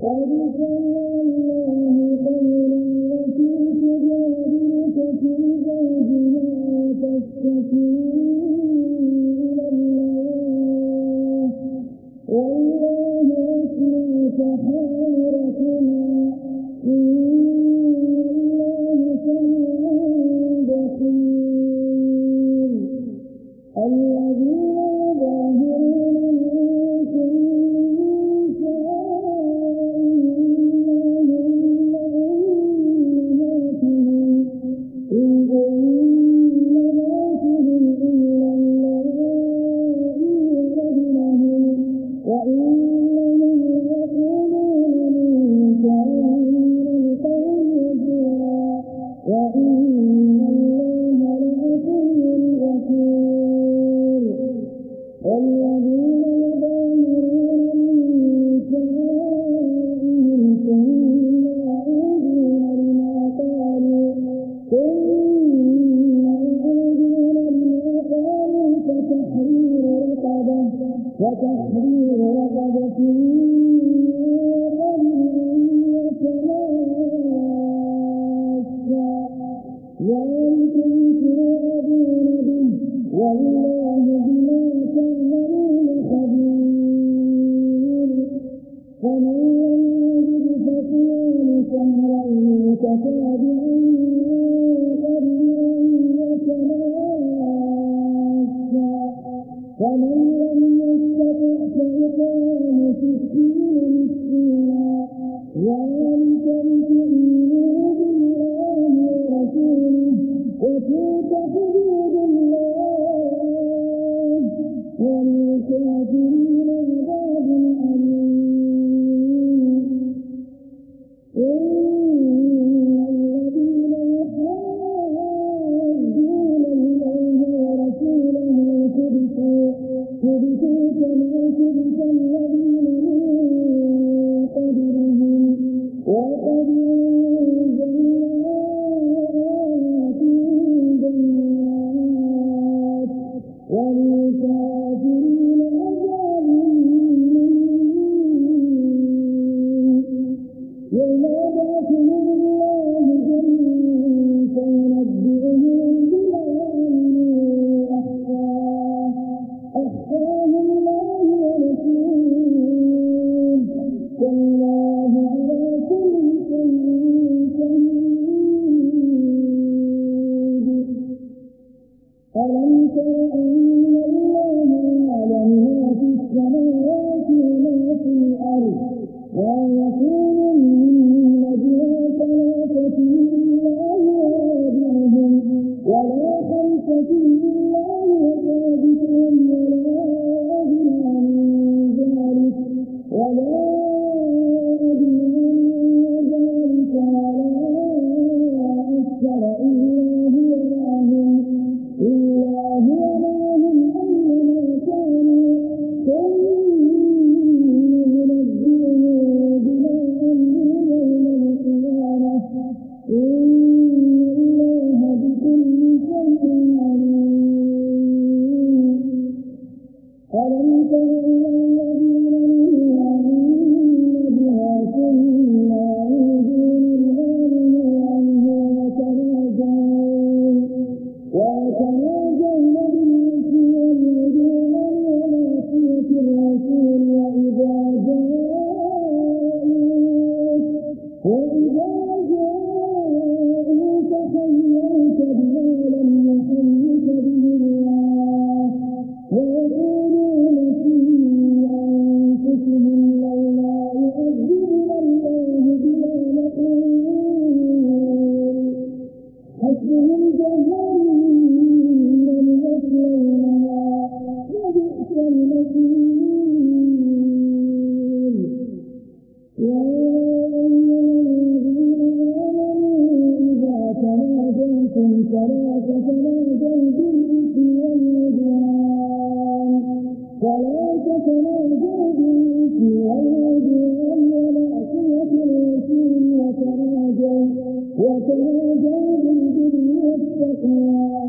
قد والله وتناجوا وتناجوا بالبر والتقوى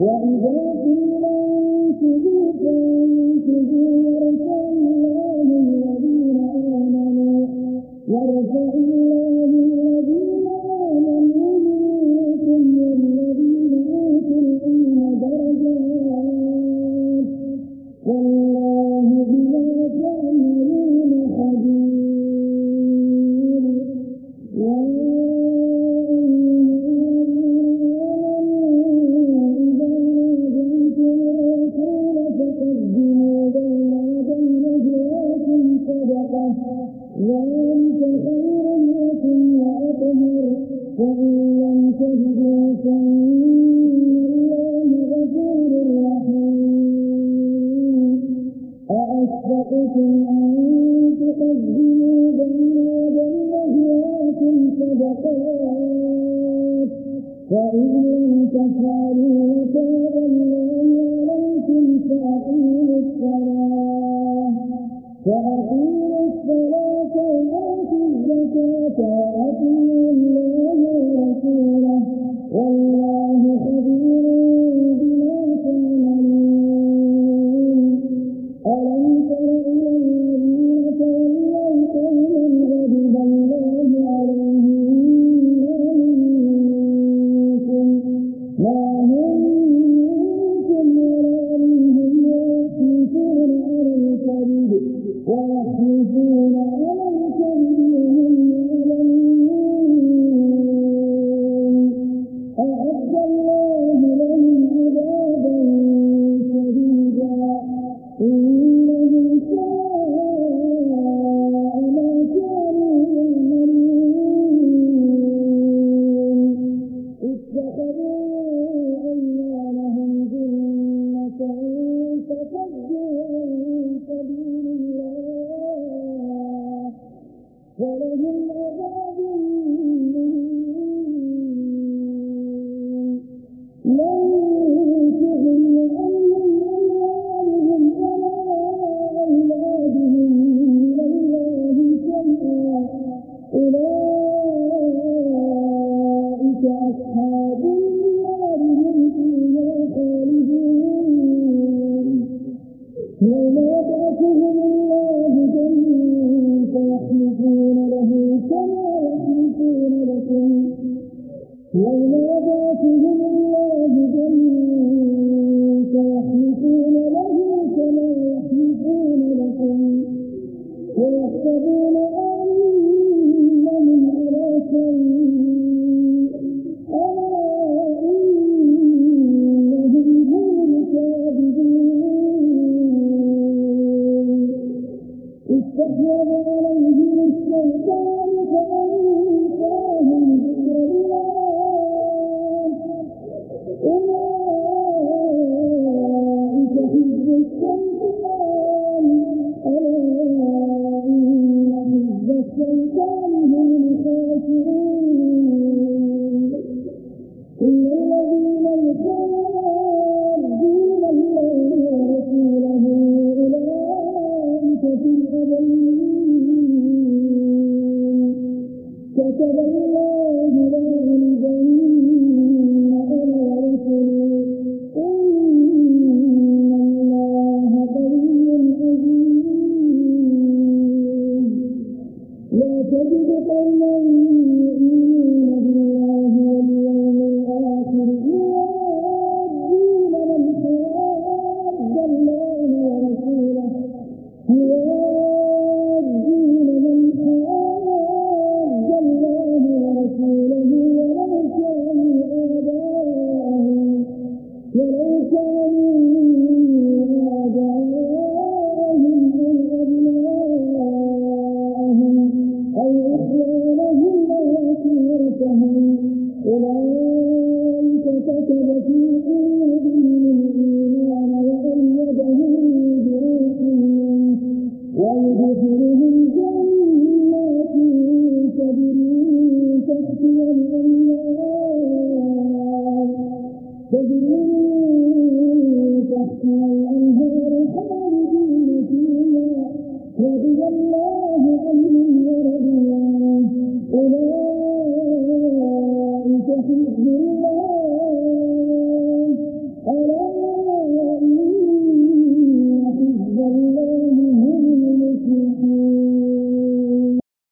وإذا قيل وَأَقِيمُوا الصَّلَاةَ وَآتُوا الزَّكَاةَ وَأَطِيعُوا اللَّهَ وَرَسُولَهُ Allah'ın izniyle, Allah'ın izniyle, Allah'ın izniyle, Allah'ın izniyle, Allah'ın izniyle, Allah'ın izniyle, Allah'ın izniyle, Allah'ın izniyle, Allah'ın تحتها الأنهار خالدين فيها رضي الله